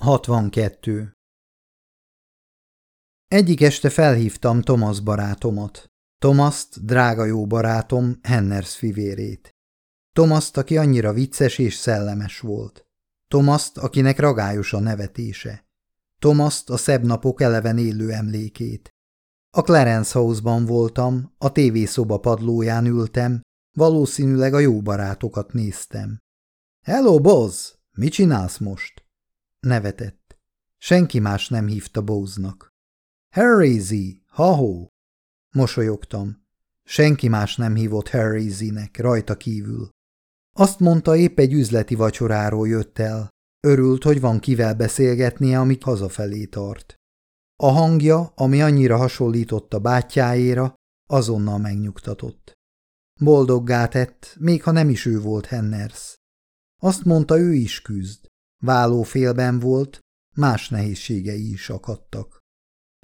62. Egyik este felhívtam Thomas barátomat. Thomaszt, drága jó barátom, Henners fivérét. Thomaszt, aki annyira vicces és szellemes volt. Thomaszt, akinek ragályos a nevetése. Thomaszt, a szebb napok eleven élő emlékét. A Clarence House-ban voltam, a tévészoba padlóján ültem, valószínűleg a jó barátokat néztem. – Hello, Boz! Mit csinálsz most? Nevetett. Senki más nem hívta Bóznak. Harry ha-ho! Mosolyogtam. Senki más nem hívott Harry rajta kívül. Azt mondta, épp egy üzleti vacsoráról jött el. Örült, hogy van kivel beszélgetnie, amíg hazafelé tart. A hangja, ami annyira hasonlított a bátyjáéra, azonnal megnyugtatott. Boldoggá tett, még ha nem is ő volt Henners. Azt mondta, ő is küzd. Vállófélben volt, más nehézségei is akadtak.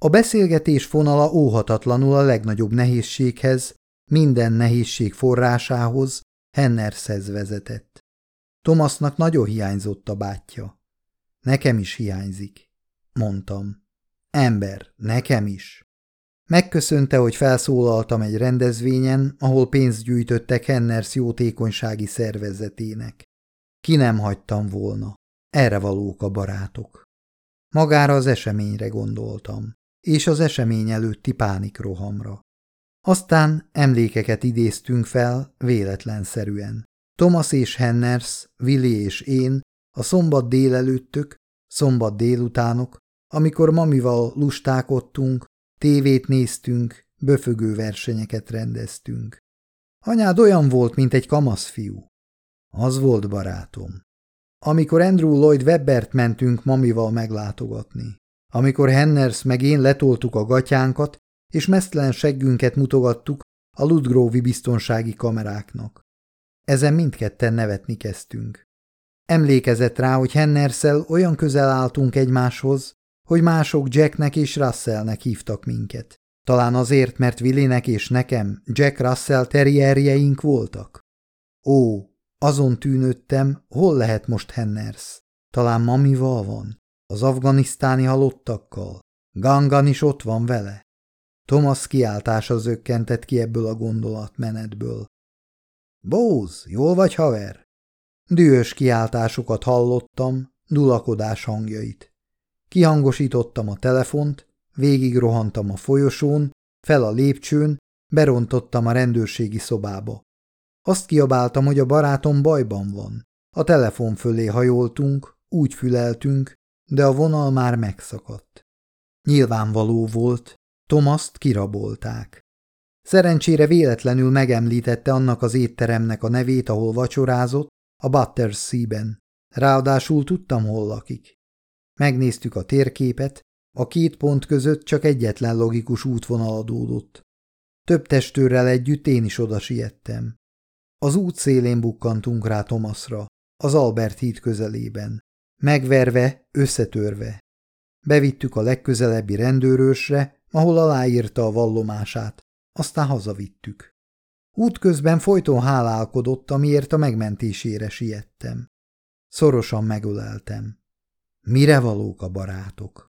A beszélgetés fonala óhatatlanul a legnagyobb nehézséghez, minden nehézség forrásához, Hennershez vezetett. Tomasznak nagyon hiányzott a bátyja. Nekem is hiányzik, mondtam. Ember, nekem is. Megköszönte, hogy felszólaltam egy rendezvényen, ahol pénzt gyűjtöttek Henners jótékonysági szervezetének. Ki nem hagytam volna. Erre valók a barátok. Magára az eseményre gondoltam, és az esemény előtti pánikrohamra. Aztán emlékeket idéztünk fel véletlenszerűen. Thomas és Henners, Willi és én, a szombat délelőttök, szombat délutánok, amikor mamival lustákodtunk, tévét néztünk, böfögő versenyeket rendeztünk. Anyád olyan volt, mint egy kamaszfiú. Az volt barátom. Amikor Andrew Lloyd Webbert mentünk mamival meglátogatni. Amikor Henners meg én letoltuk a gatyánkat, és mesztelen seggünket mutogattuk a Ludgrovi biztonsági kameráknak. Ezen mindketten nevetni kezdtünk. Emlékezett rá, hogy Hennerszel olyan közel álltunk egymáshoz, hogy mások Jacknek és Russellnek hívtak minket. Talán azért, mert Willinek és nekem Jack Russell terrierjeink voltak? Ó, azon tűnődtem, hol lehet most Henners. Talán mamival van? Az afganisztáni halottakkal? Gangan is ott van vele? Thomas kiáltása zökkentett ki ebből a gondolatmenetből. Bóz, jól vagy, haver? Dühös kiáltásokat hallottam, dulakodás hangjait. Kihangosítottam a telefont, végig rohantam a folyosón, fel a lépcsőn, berontottam a rendőrségi szobába. Azt kiabáltam, hogy a barátom bajban van. A telefon fölé hajoltunk, úgy füleltünk, de a vonal már megszakadt. Nyilvánvaló volt, Tomaszt kirabolták. Szerencsére véletlenül megemlítette annak az étteremnek a nevét, ahol vacsorázott, a Battersea-ben. Ráadásul tudtam, hol lakik. Megnéztük a térképet, a két pont között csak egyetlen logikus útvonal adódott. Több testőrrel együtt én is oda siettem. Az út szélén bukkantunk rá Tomaszra, az Albert híd közelében. Megverve, összetörve. Bevittük a legközelebbi rendőrösre, ahol aláírta a vallomását, aztán hazavittük. Útközben folyton hálálkodott, amiért a megmentésére siettem. Szorosan megöleltem. Mire valók a barátok?